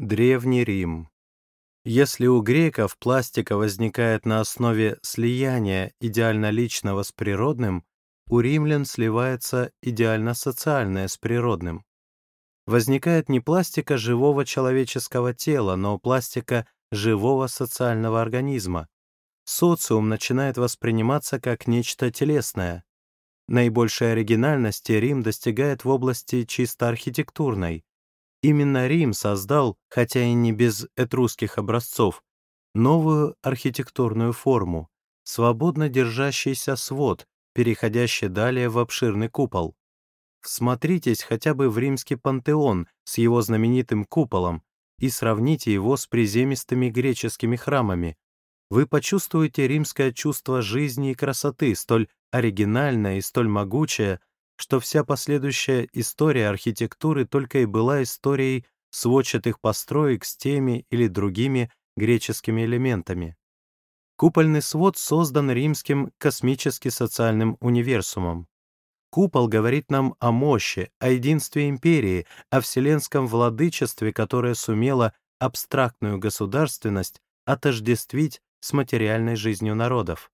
Древний Рим. Если у греков пластика возникает на основе слияния идеально личного с природным, у римлян сливается идеально социальное с природным. Возникает не пластика живого человеческого тела, но пластика живого социального организма. Социум начинает восприниматься как нечто телесное. Наибольшей оригинальности Рим достигает в области чисто архитектурной. Именно Рим создал, хотя и не без этрусских образцов, новую архитектурную форму, свободно держащийся свод, переходящий далее в обширный купол. Всмотритесь хотя бы в римский пантеон с его знаменитым куполом и сравните его с приземистыми греческими храмами. Вы почувствуете римское чувство жизни и красоты, столь оригинальное и столь могучее, что вся последующая история архитектуры только и была историей сводчатых построек с теми или другими греческими элементами. Купольный свод создан римским космически-социальным универсумом. Купол говорит нам о мощи, о единстве империи, о вселенском владычестве, которое сумело абстрактную государственность отождествить с материальной жизнью народов.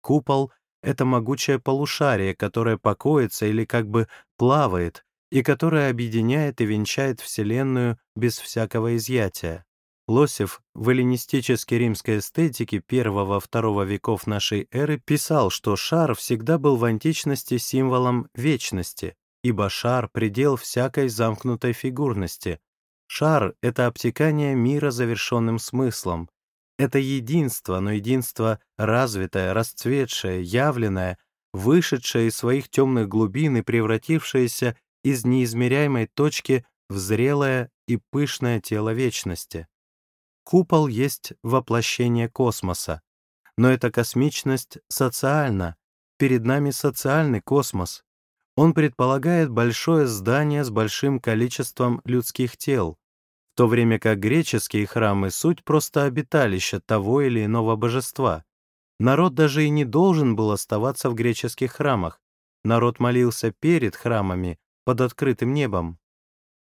Купол это могучее полушарие, которое покоится или как бы плавает, и которое объединяет и венчает Вселенную без всякого изъятия. Лосев в эллинистической римской эстетике I-II веков нашей эры писал, что шар всегда был в античности символом вечности, ибо шар — предел всякой замкнутой фигурности. Шар — это обтекание мира завершенным смыслом, это единство, но единство развитое, расцветшее, явленное, вышедшее из своих темных глубин и превратившееся из неизмеряемой точки в зрелое и пышное тело вечности. Купол есть воплощение космоса, но эта космичность социальна, перед нами социальный космос. Он предполагает большое здание с большим количеством людских тел, то время как греческие храмы — суть просто обиталища того или иного божества. Народ даже и не должен был оставаться в греческих храмах. Народ молился перед храмами, под открытым небом.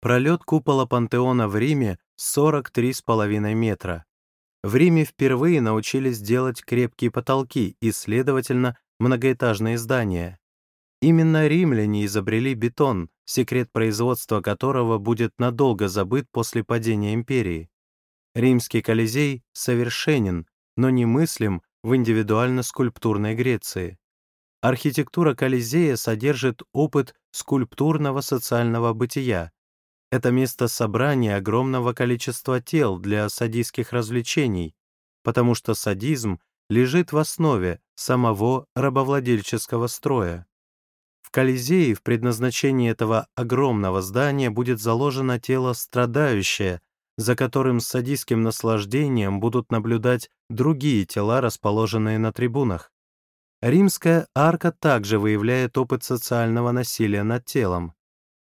Пролет купола пантеона в Риме — 43,5 метра. В Риме впервые научились делать крепкие потолки и, следовательно, многоэтажные здания. Именно римляне изобрели бетон, секрет производства которого будет надолго забыт после падения империи. Римский Колизей совершенен, но немыслим в индивидуально-скульптурной Греции. Архитектура Колизея содержит опыт скульптурного социального бытия. Это место собрания огромного количества тел для садистских развлечений, потому что садизм лежит в основе самого рабовладельческого строя. Колизее в предназначении этого огромного здания будет заложено тело страдающее, за которым с садистским наслаждением будут наблюдать другие тела, расположенные на трибунах. Римская арка также выявляет опыт социального насилия над телом.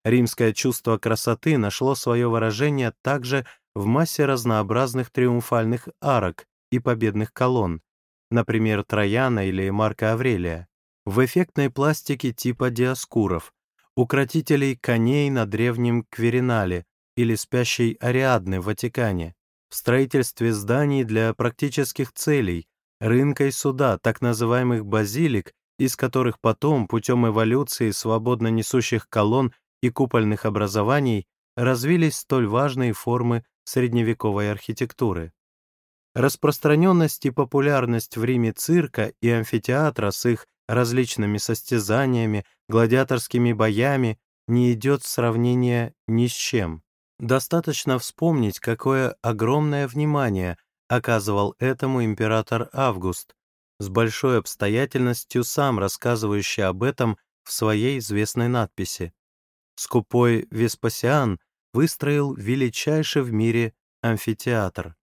Римское чувство красоты нашло свое выражение также в массе разнообразных триумфальных арок и победных колонн, например, Трояна или Марка Аврелия в эффектной пластике типа диаскуров, укротителей коней на древнем Кверинале или спящей Ариадны в Ватикане, в строительстве зданий для практических целей, рынка и суда, так называемых базилик, из которых потом, путем эволюции свободно несущих колонн и купольных образований, развились столь важные формы средневековой архитектуры. Распространенность и популярность в Риме цирка и амфитеатра с их различными состязаниями, гладиаторскими боями не идет сравнения ни с чем. Достаточно вспомнить, какое огромное внимание оказывал этому император Август, с большой обстоятельностью сам рассказывающий об этом в своей известной надписи. Скупой Веспасиан выстроил величайший в мире амфитеатр.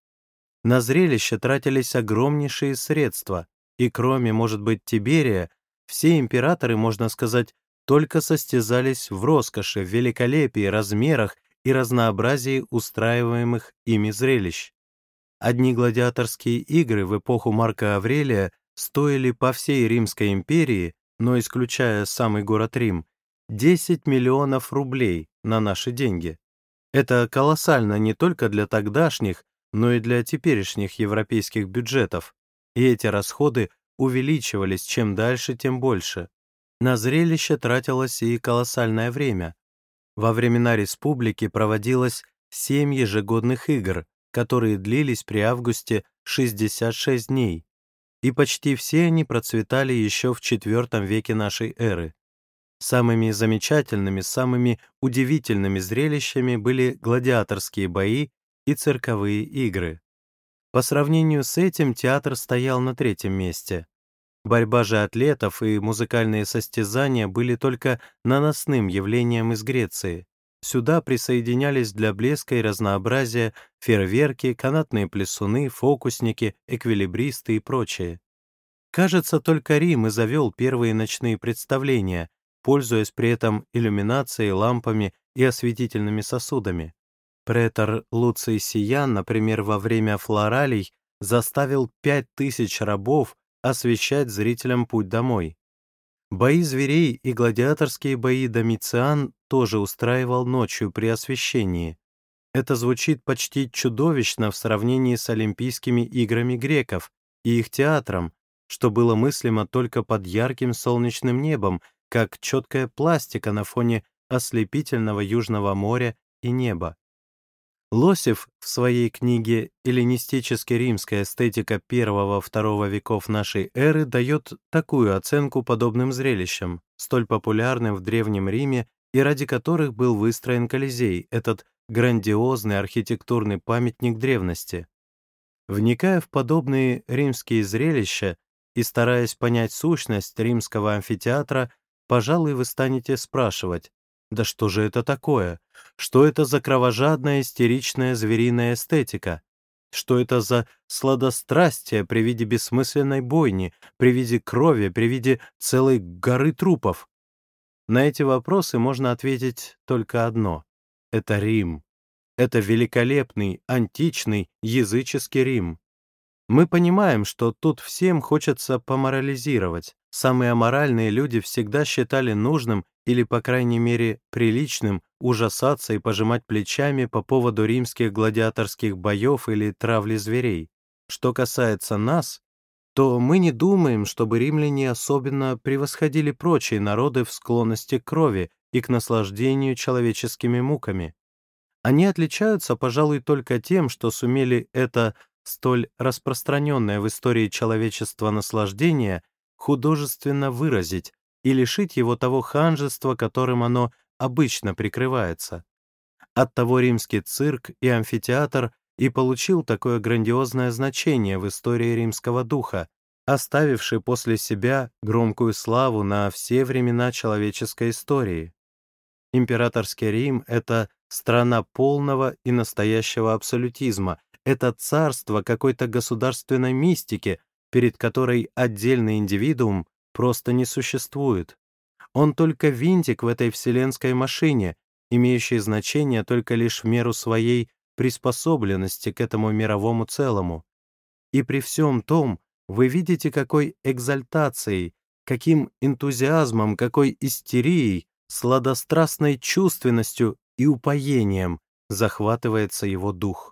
На зрелище тратились огромнейшие средства, и кроме, может быть, Тиберия, все императоры, можно сказать, только состязались в роскоши, великолепии, размерах и разнообразии устраиваемых ими зрелищ. Одни гладиаторские игры в эпоху Марка Аврелия стоили по всей Римской империи, но исключая самый город Рим, 10 миллионов рублей на наши деньги. Это колоссально не только для тогдашних, но и для теперешних европейских бюджетов, и эти расходы увеличивались чем дальше, тем больше. На зрелище тратилось и колоссальное время. Во времена республики проводилось семь ежегодных игр, которые длились при августе 66 дней, и почти все они процветали еще в IV веке нашей эры. Самыми замечательными, самыми удивительными зрелищами были гладиаторские бои и цирковые игры. По сравнению с этим театр стоял на третьем месте. Борьба же атлетов и музыкальные состязания были только наносным явлением из Греции. Сюда присоединялись для блеска и разнообразия фейерверки, канатные плясуны, фокусники, эквилибристы и прочее. Кажется, только Рим и завел первые ночные представления, пользуясь при этом иллюминацией, лампами и осветительными сосудами. Претор Луций Сиян, например, во время флоралей заставил пять тысяч рабов освещать зрителям путь домой. Бои зверей и гладиаторские бои Домициан тоже устраивал ночью при освещении. Это звучит почти чудовищно в сравнении с Олимпийскими играми греков и их театром, что было мыслимо только под ярким солнечным небом, как четкая пластика на фоне ослепительного Южного моря и неба. Лосев в своей книге «Эллинистически-римская эстетика I-II веков нашей эры» дает такую оценку подобным зрелищам, столь популярным в Древнем Риме и ради которых был выстроен Колизей, этот грандиозный архитектурный памятник древности. Вникая в подобные римские зрелища и стараясь понять сущность римского амфитеатра, пожалуй, вы станете спрашивать, да что же это такое? Что это за кровожадная истеричная звериная эстетика? Что это за сладострастие при виде бессмысленной бойни, при виде крови, при виде целой горы трупов? На эти вопросы можно ответить только одно. Это Рим. Это великолепный, античный, языческий Рим. Мы понимаем, что тут всем хочется поморализировать. Самые аморальные люди всегда считали нужным или, по крайней мере, приличным ужасаться и пожимать плечами по поводу римских гладиаторских боев или травли зверей. Что касается нас, то мы не думаем, чтобы римляне особенно превосходили прочие народы в склонности к крови и к наслаждению человеческими муками. Они отличаются, пожалуй, только тем, что сумели это столь распространенное в истории человечества наслаждение художественно выразить и лишить его того ханжества, которым оно обычно прикрывается. Оттого римский цирк и амфитеатр и получил такое грандиозное значение в истории римского духа, оставивший после себя громкую славу на все времена человеческой истории. Императорский Рим — это страна полного и настоящего абсолютизма, это царство какой-то государственной мистики, перед которой отдельный индивидуум просто не существует. Он только винтик в этой вселенской машине, имеющий значение только лишь в меру своей приспособленности к этому мировому целому. И при всем том вы видите, какой экзальтацией, каким энтузиазмом, какой истерией, сладострастной чувственностью и упоением захватывается его дух.